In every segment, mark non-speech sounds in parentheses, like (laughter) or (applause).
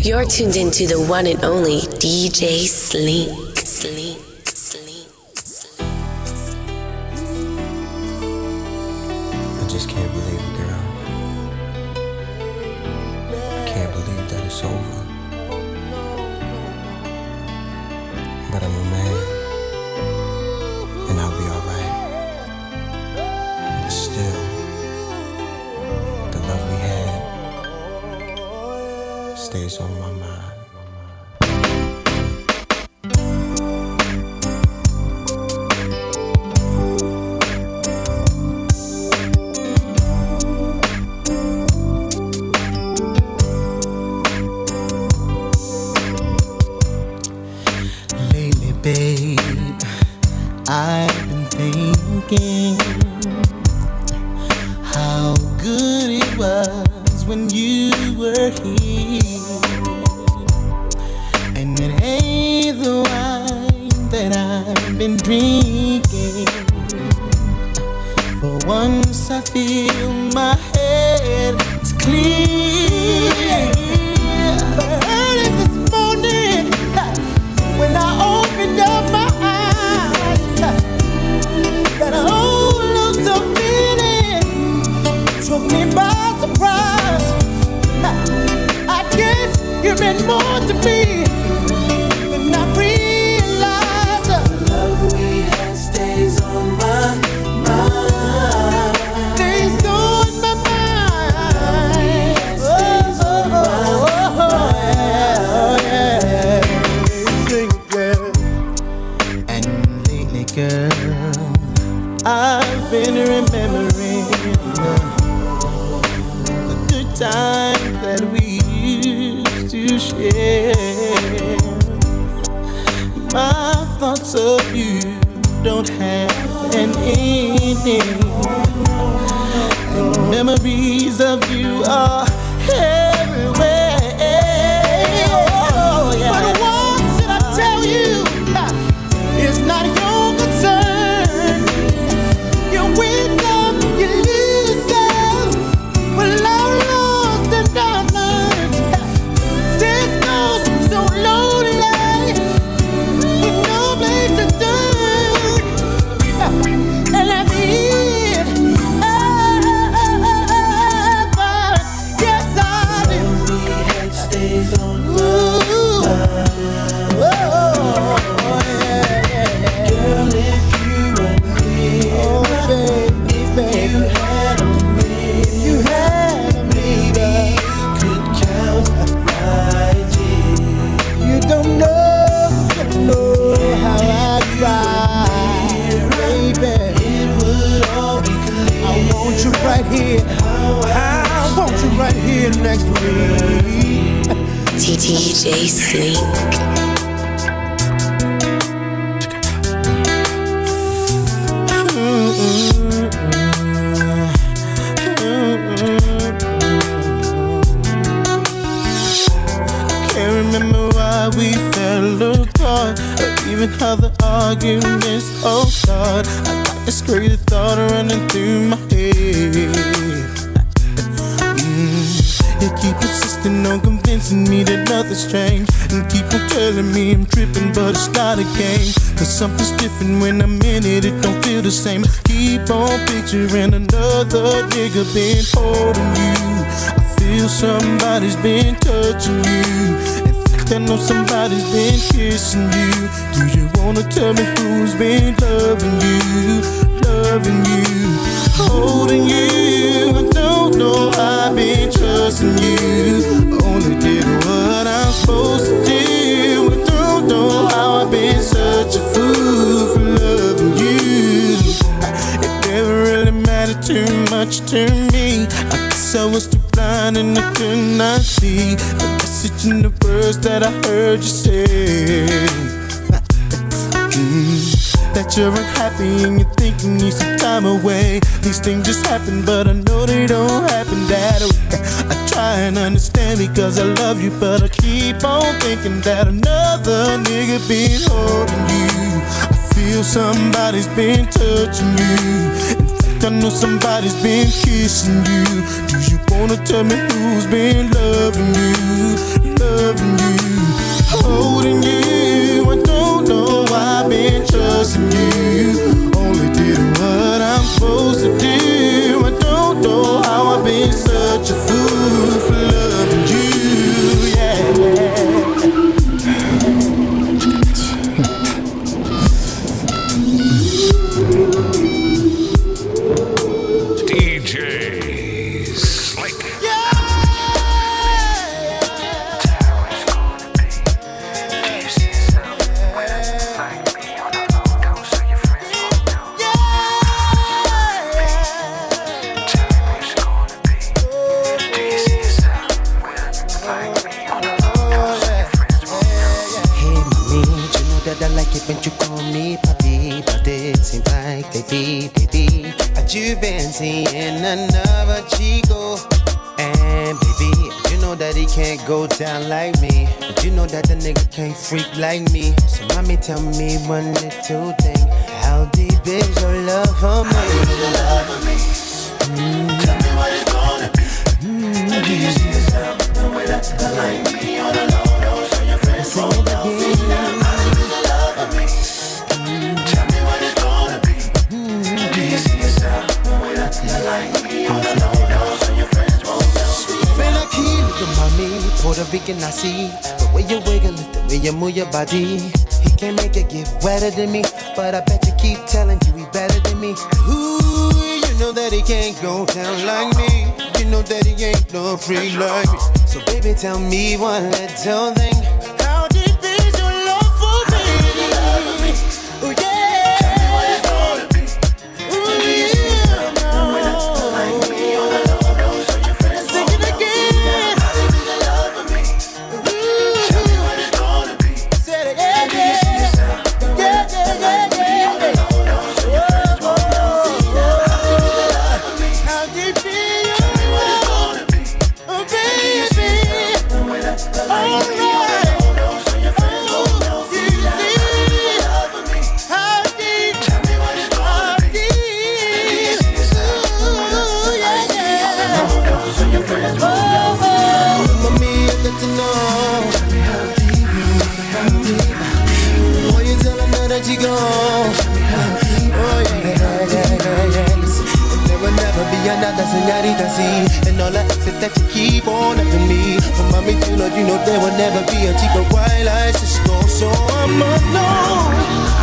You're tuned into the one and only DJ. Slink. Slink. I just can't believe it, had stays on my mind. Of you are DJ Slink. Can't remember why we fell apart, or even how the arguments all start. I got this crazy thought running through my head. Convincing me that nothing's changed, and keep on telling me I'm tripping, but it's not a game. Cause something's different when I'm in it, it don't feel the same. Keep on picturing another nigga been holding you. I feel somebody's been touching you. Fact, I know somebody's been kissing you. Do you wanna tell me who's been loving you? Loving you, holding you. I don't know I've been trusting you. Only supposed to do. I don't know how I've been such a fool for loving you. It never really mattered too much to me. I guess I was too blind and I could not see the message in the words that I heard you say. That you're unhappy and you're thinking you need some time away. These things just happen, but I know they don't happen that way. I try and understand because I love you, but I keep on thinking that another nigga been holding you. I feel somebody's been touching you. In fact, I know somebody's been kissing you. Do you wanna tell me who's been loving you? Loving that I've been trusting you. Only did what I'm supposed to do. I don't know how I've been such a like me. So mommy, tell me one little thing. Body. He can make it get wetter than me, but I bet you keep telling you he better than me. Ooh, you know that he can't go down like me. You know that he ain't no freak like me. So baby, tell me one little thing. Girl, baby, that you. Right.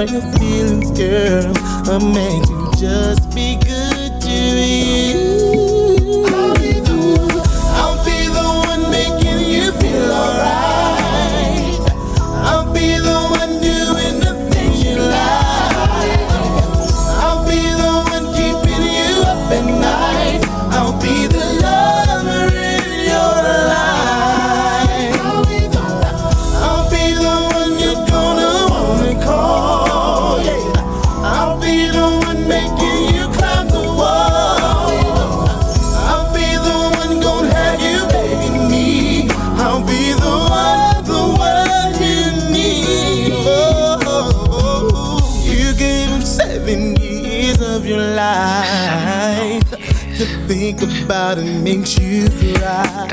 all your feelings, girl, will make you just be about and makes you cry.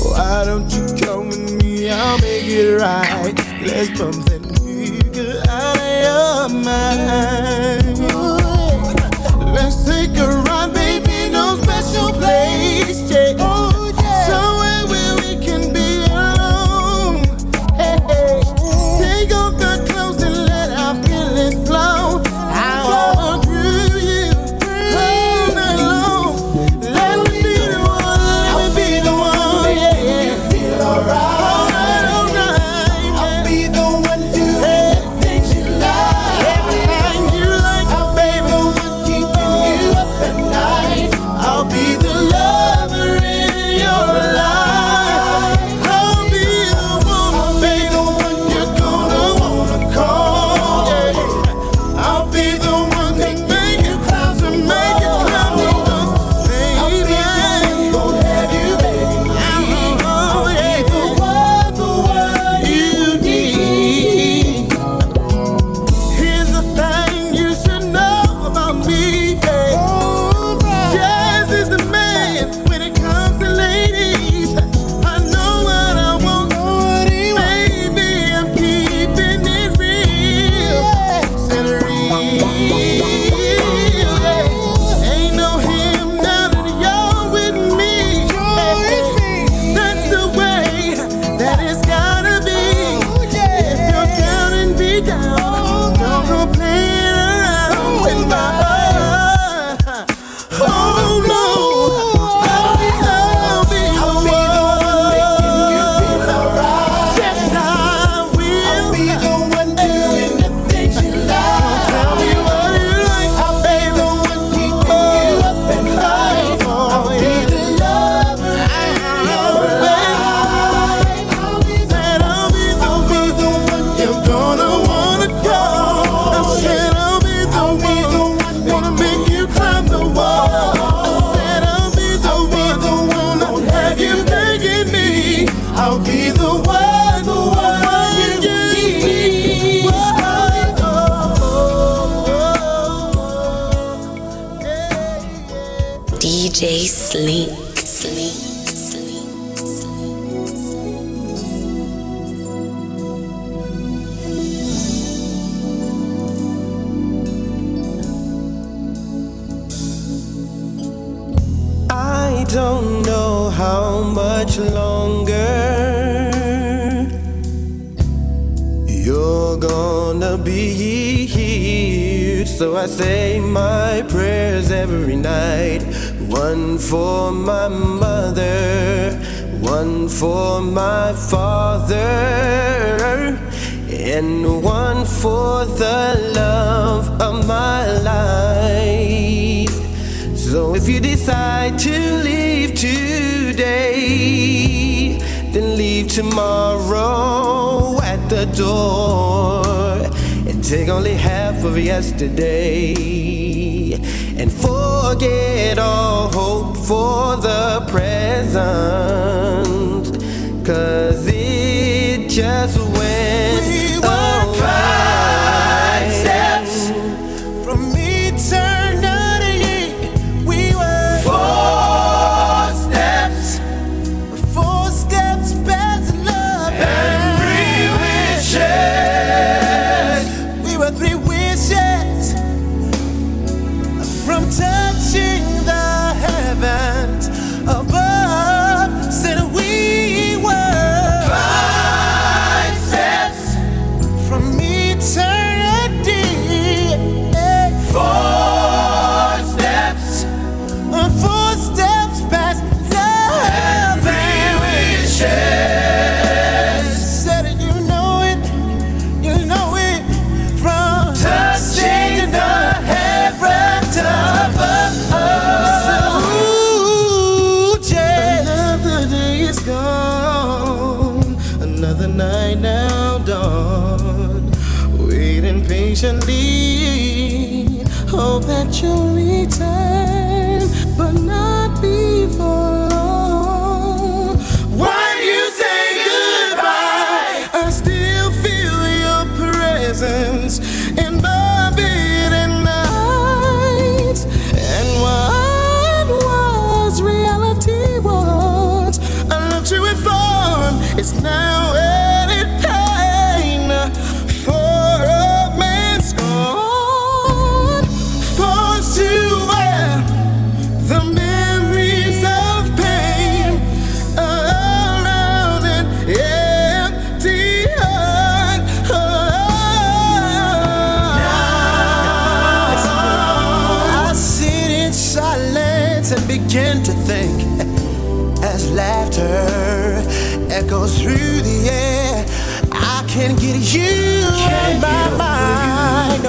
Why don't you come with me? I'll make it right. Let's bump that nigga out of your mind. and forget all hope for the present. Cause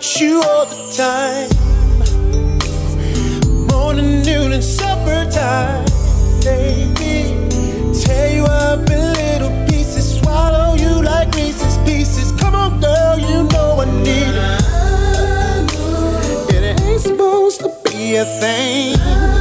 about you all the time. Morning, noon, and supper time. Baby, tear you up in little pieces, swallow you like Reese's pieces. Come on, girl, you know I need it. It ain't supposed to be a thing.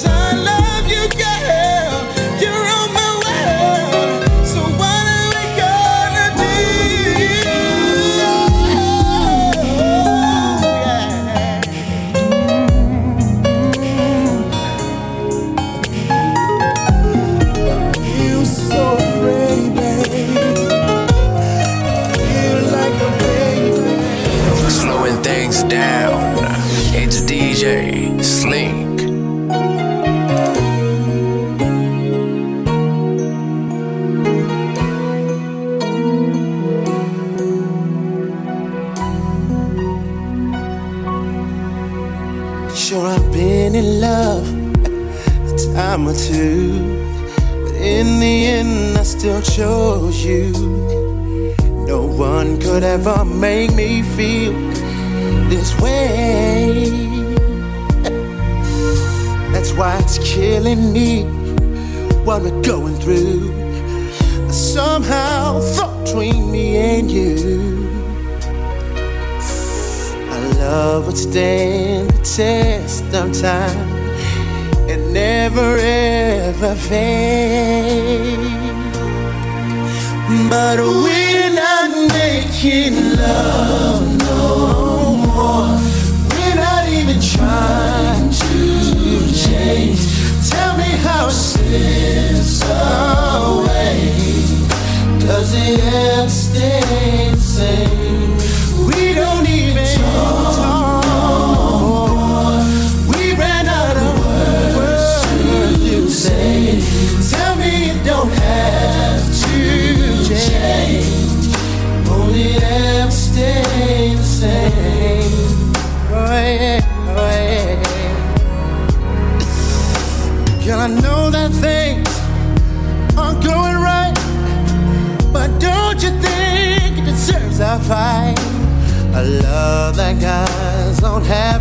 sunlight. vez. find a love that guys don't have.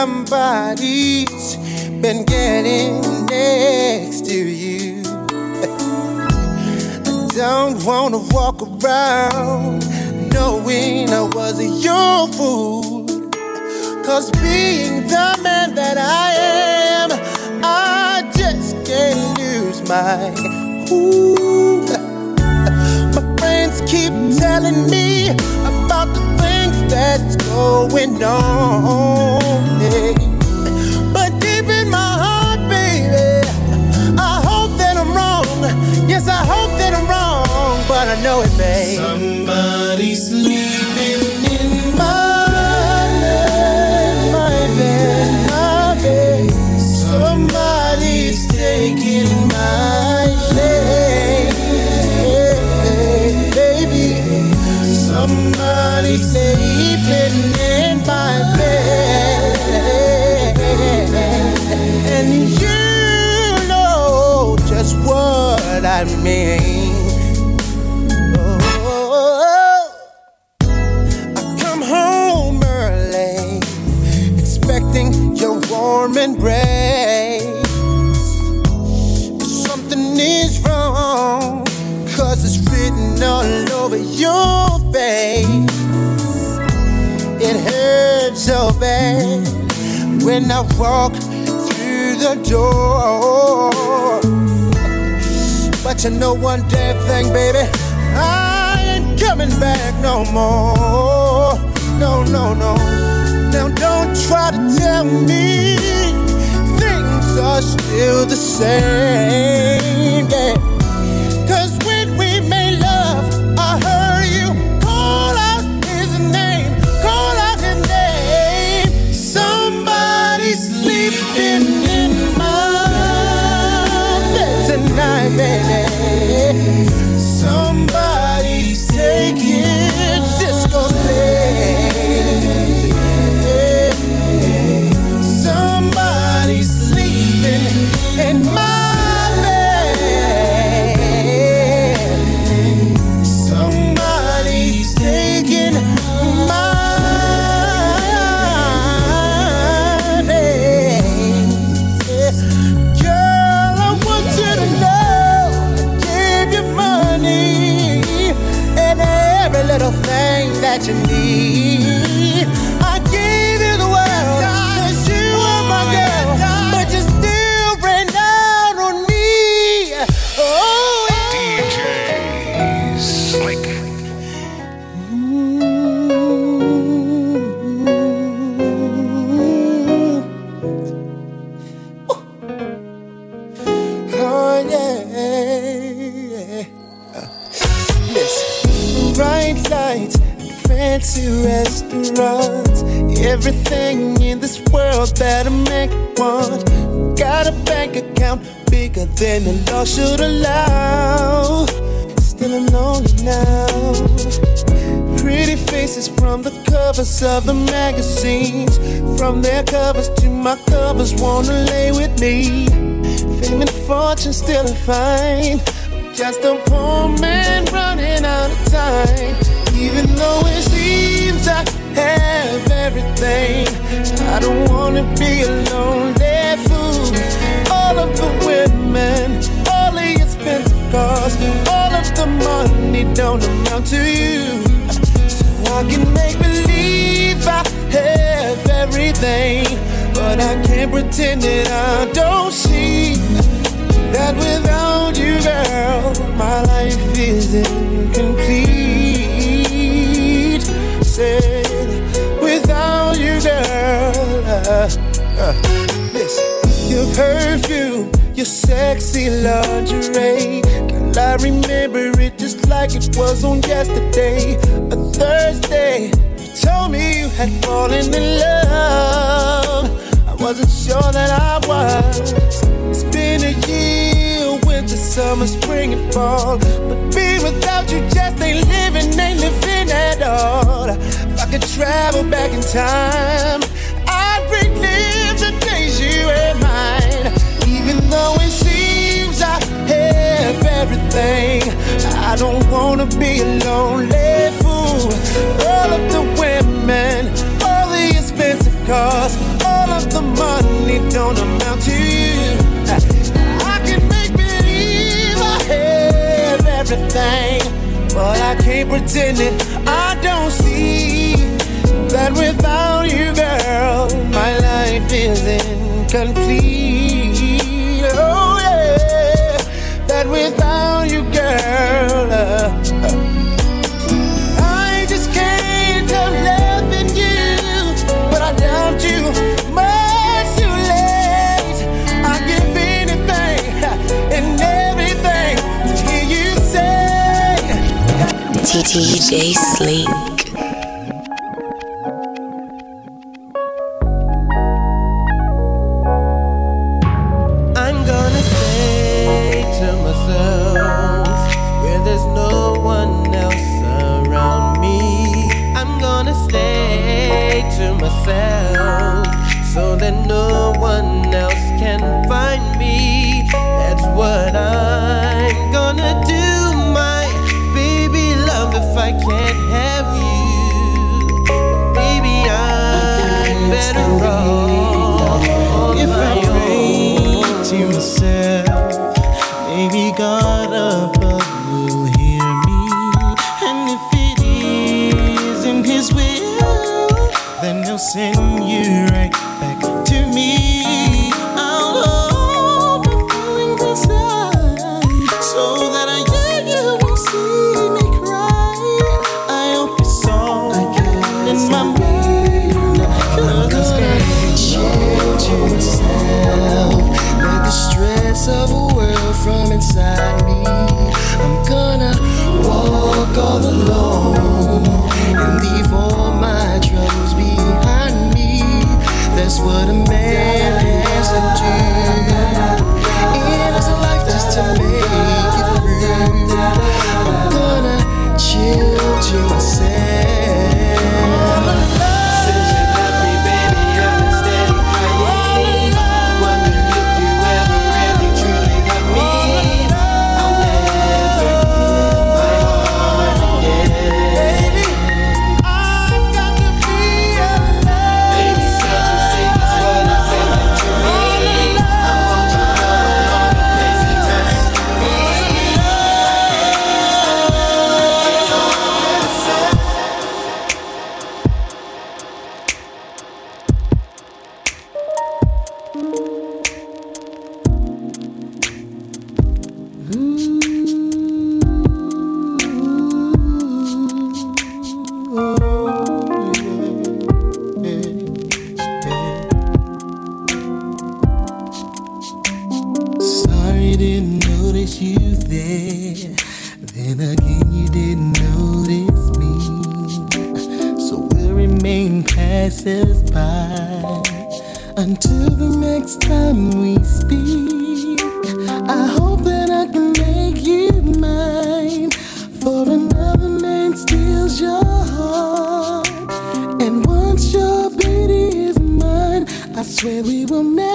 somebody's been getting next to you. I (laughs) don't wanna walk around knowing I was your fool. Cause being the man that I am, I just can't lose my cool. (laughs) My friends keep telling me that's going on. Yeah. But deep in my heart, baby, I hope that I'm wrong. Yes, I hope that I'm wrong, but I know it, babe. Somebody inside me. Oh, I come home early, expecting your warm embrace. But something is wrong, cause it's written all over your face. It hurts so bad when I walk through the door. But you know one damn thing, baby, I ain't coming back no more. No, no, no. Now don't try to tell me things are still the same. Yeah of the magazines. From their covers to my covers, wanna lay with me. Fame and fortune still a fine. Just a poor man running out of time. Even though it seems I have everything, I don't wanna be a cars, all of the money don't amount to you. So I can make believe I have everything, but I can't pretend that I don't see that without you, girl, my life is incomplete. Said, without you, girl, uh, uh, listen, your perfume, your sexy lingerie. Girl, I remember it just like it was on yesterday, a Thursday You told me you had fallen in love. I wasn't sure that I was. It's been a year, winter, summer, spring, and fall. But being without you just ain't living, ain't living at all. If I could travel back in time, everything, I don't wanna be a lonely fool. All of the women, all the expensive cars, all of the money don't amount to you. I can make believe I have everything, but I can't pretend it. I don't see that without you, girl, my life is incomplete. DJ Slink. what a Until the next time we speak, I hope that I can make you mine. For another man steals your heart, and once your baby is mine, I swear we will never.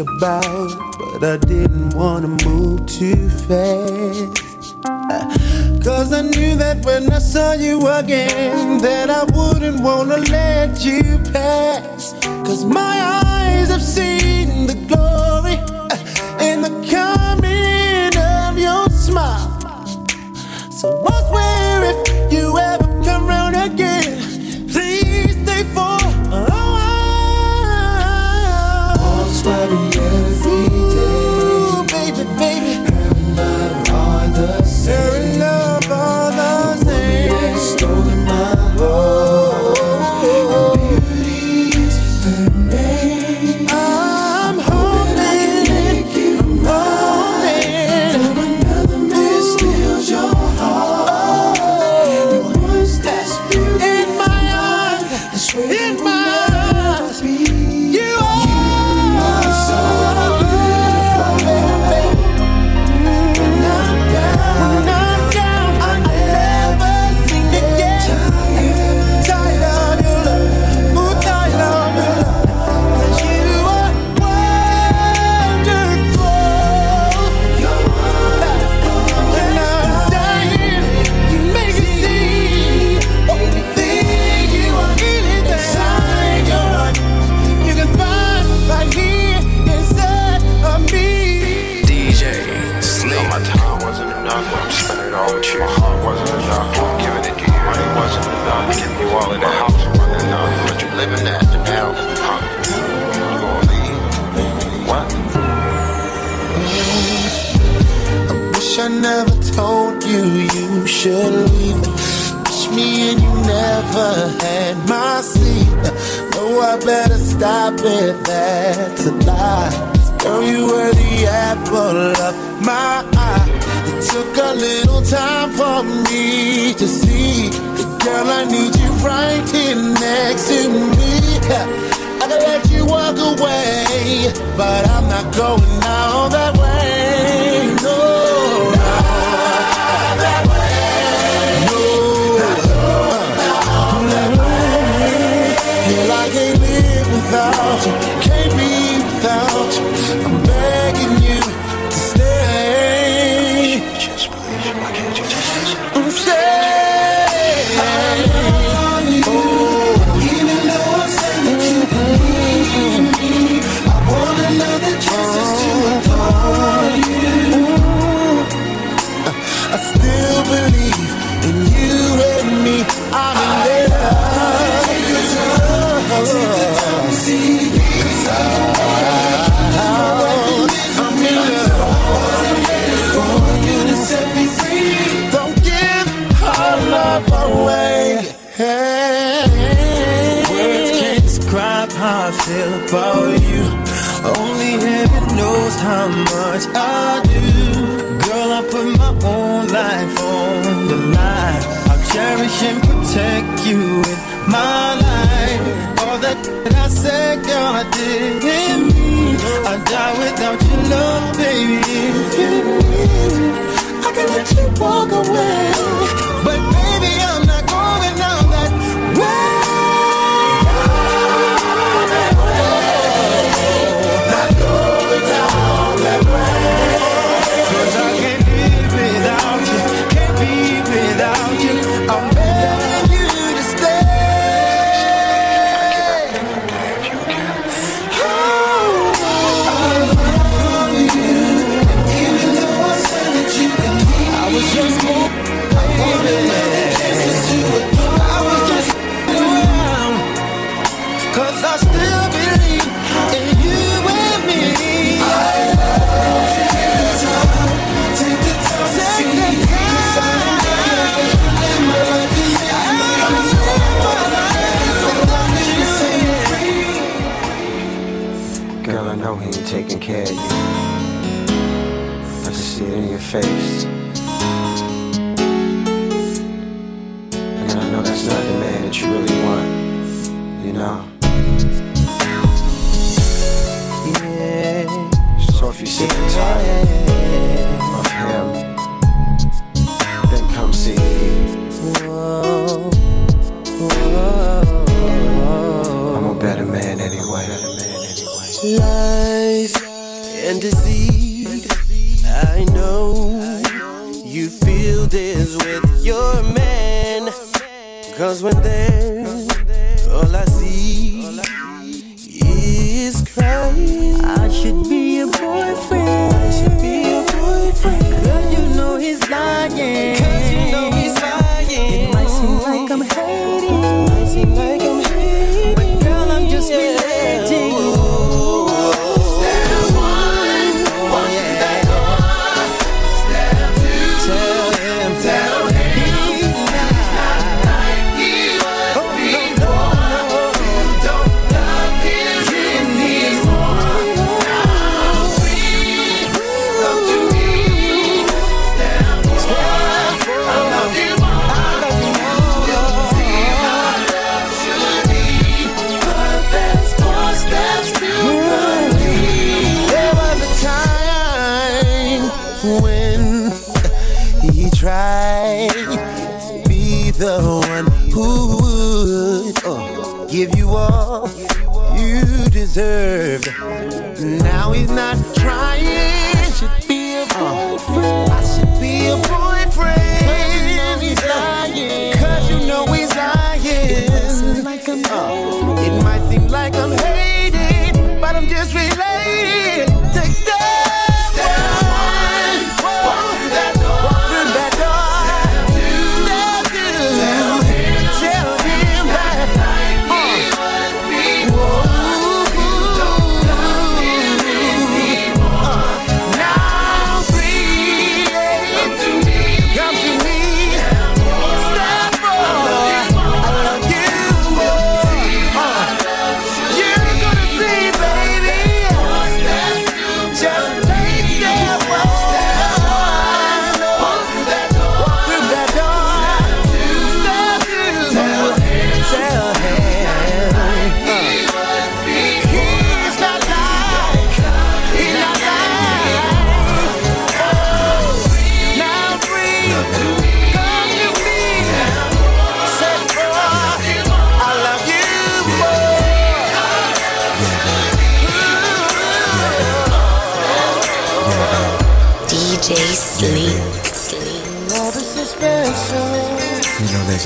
about, but I didn't wanna move too fast. Uh, Cause I knew that when I saw you again, that I wouldn't wanna let you pass. Cause my eyes have seen. but about you. Only heaven knows how much I do. Girl, I put my own life on the line. I cherish and protect you with my life. All that I said, girl, I didn't mean. I die without your love, baby. If you mean, I can let you walk away. face. deserved. Now he's not trying. I should be a boyfriend. I should be a boyfriend. Cause you know he's lying. Cause you know he's lying. Uh, it might seem like I'm.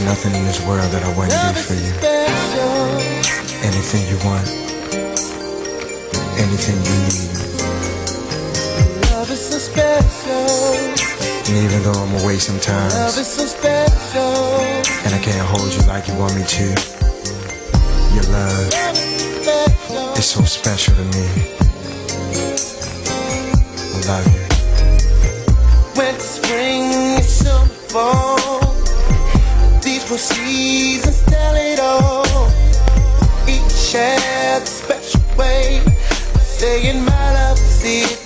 nothing in this world that I wouldn't do for you. Anything you want, anything you need. Love is so special. And even though I'm away sometimes, love is so special. And I can't hold you like you want me to. Your love, love is so special to me. I love you. When spring is so far proceeds and sell it all. Each has a special way, saying my love is here.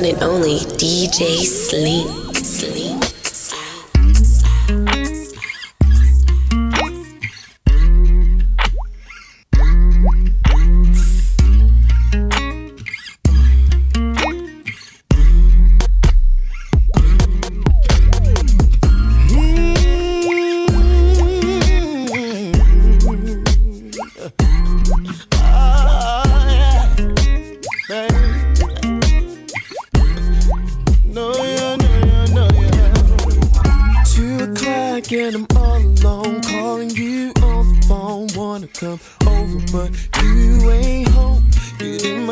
One and only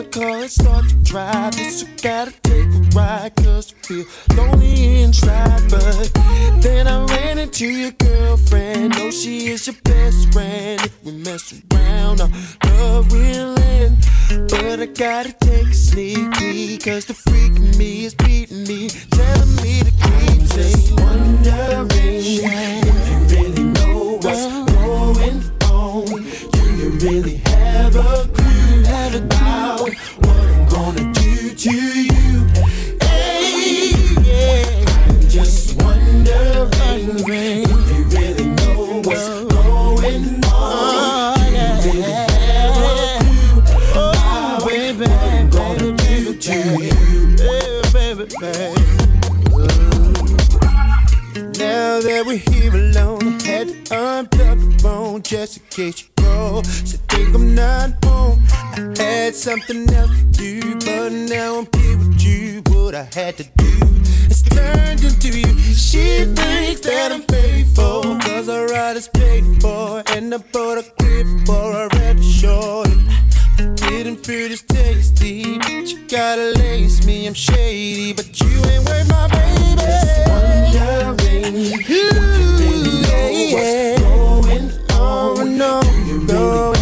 car and start to drive. This I gotta take a ride, cause I feel lonely inside. But then I ran into your girlfriend. Know she is your best friend. If we mess around, our love will end. But I gotta take a sneak cause the freak in me is beating me, telling me to keep saying, wondering to you? Hey, yeah. I'm just wondering if you really know what's going on. Oh, do you oh, really have a what I'm gonna do to you? Hey, baby, baby. Now that we're here alone, had to unplug the phone just in case you call. So think I'm not home. I had something else to do, but now I'm here with you. What I had to do is turned into you. She thinks that I'm faithful, cause I ride is paid for. And I bought a grip for a red short. Didn't feel this tasty, but you gotta lace me. I'm shady, but you ain't worth my baby. Just wondering if you really know what's going on. No, no, no.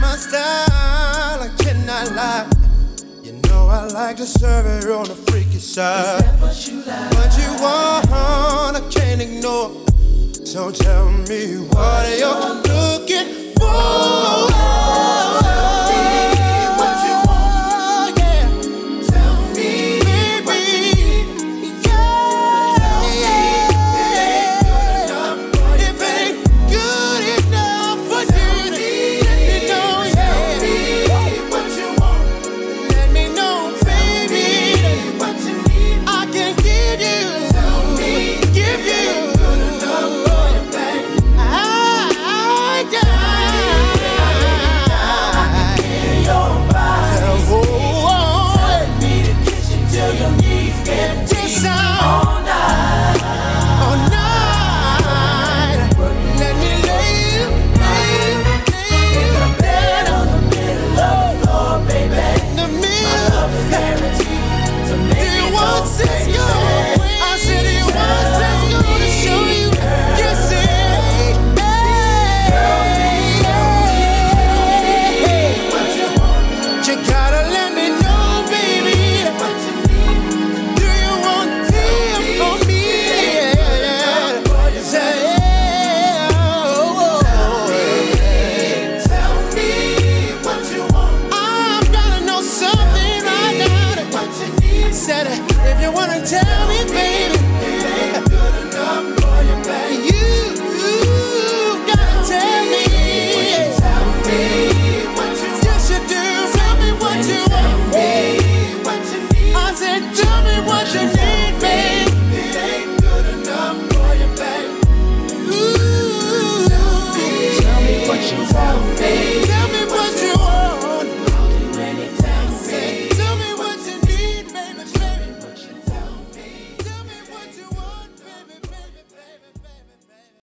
my style, I cannot lie. You know I like to serve it on the freaky side. Is that What you, like? what you want, I can't ignore. So tell me what, what you're, you're looking for. for.